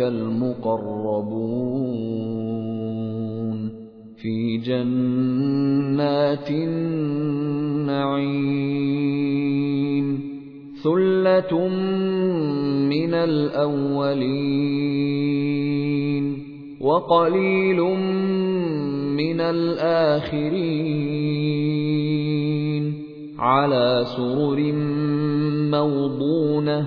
المقربون في جنات النعيم. ثلة من الأولين وقليل من الآخرين. على سرر موضونة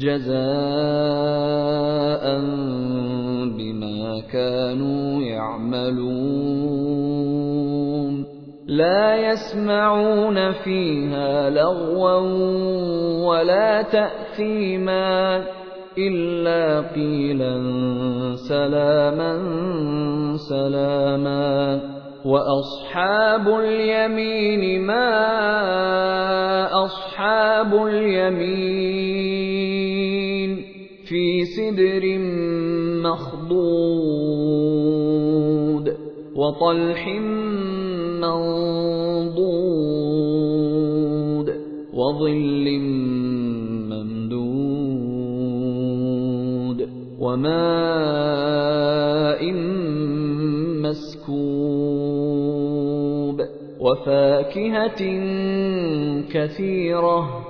جزاء بما كانوا يعملون. لا يسمعون فيها لغوا ولا تأثيما إلا قيلا سلاما سلاما. وأصحاب اليمين ما أصحاب اليمين؟ في سدر مخضود وطلح منضود وظل ممدود وماء مسكوب وفاكهة كثيرة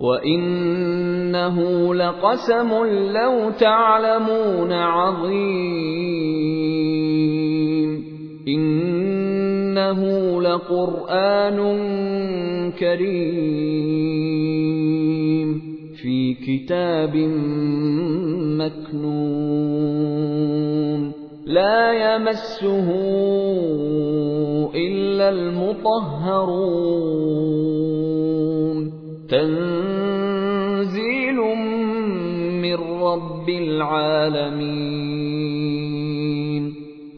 وإنه لقسم لو تعلمون عظيم إنه لقرآن كريم في كتاب مكنون لا يمسه إلا المطهرون رب العالمين.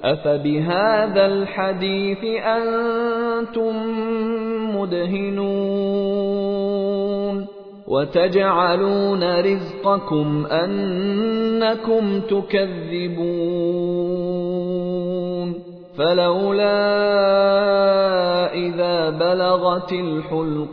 أفبهذا الحديث أنتم مدهنون. وتجعلون رزقكم أنكم تكذبون. فلولا إذا بلغت الحلقوم.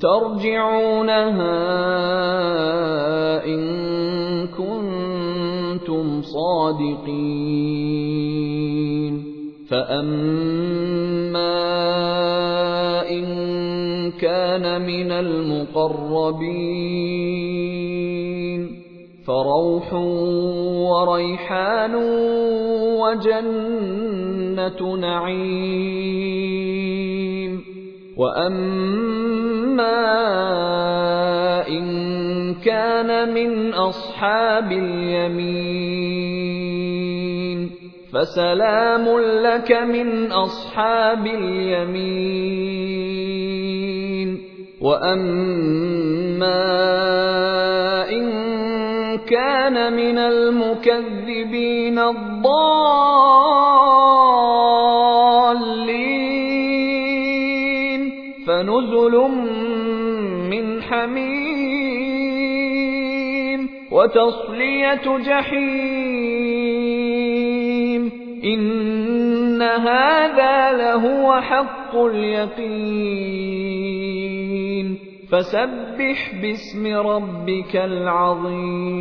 ترجعونها إن كنتم صادقين. فأما إن كان من المقربين فروح وريحان وجنة نعيم. وأما إن كان من أصحاب اليمين فسلام لك من أصحاب اليمين وأما إن كان من المكذبين الضالين فنزل من حميم وتصليه جحيم ان هذا لهو حق اليقين فسبح باسم ربك العظيم